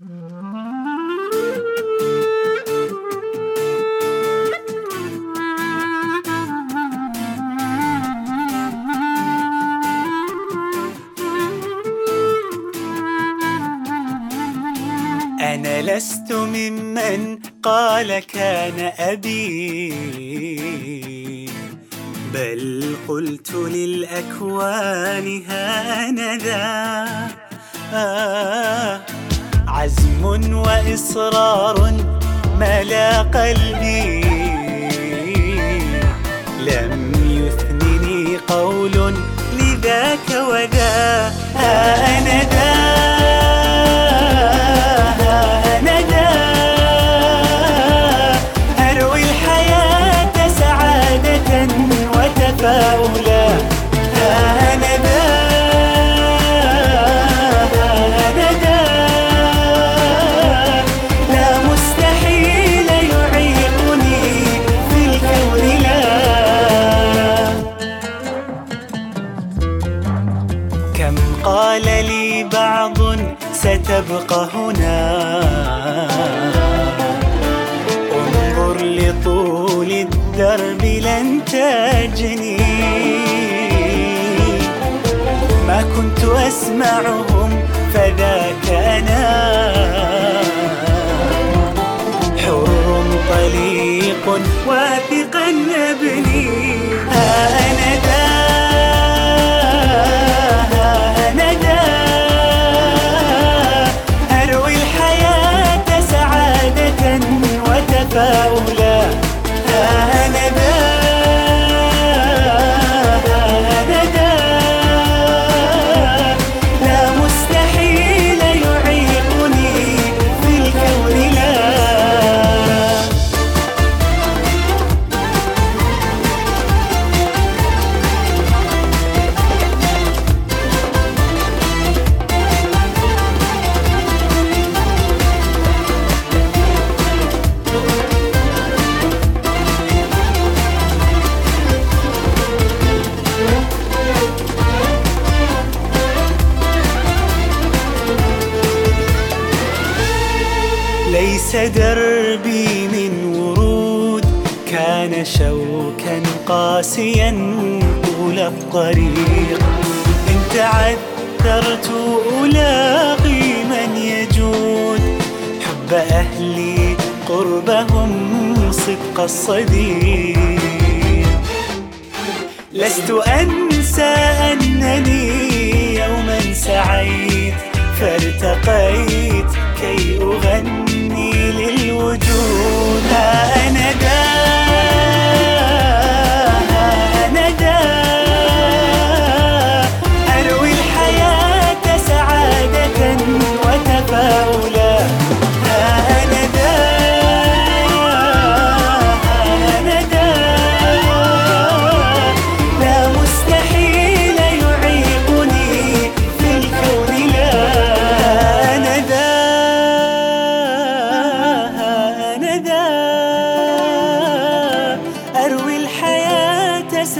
أنا لست ممن قال كان أبي بل قلت للأكوان هانذا آه عزم وإصرار ملا قلبي. لم يثنني قول لذاك وذا. ها أنا ذا. ها أروي الحياة سعادة وتفاؤلا ستبقى هنا. انظر لطول الدرب لن تجني. ما كنت أسمعهم فذاك أنا. ها أنا ذا ليس دربي من ورود. كان شوكا قاسيا طول الطريق. إن تعثرت ألاقي من يجود. حب أهلي قربهم صدق الصديق. لست أنسى أنني يوما سعيت. فارتقيت كي أغني.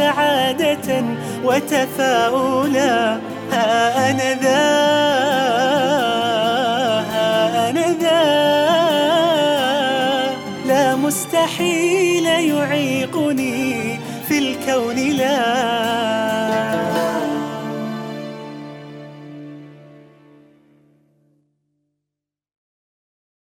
سعادة وتفاؤلا ها أنا ذا ها أنا ذا. لا مستحيل يعيقني في الكون لا.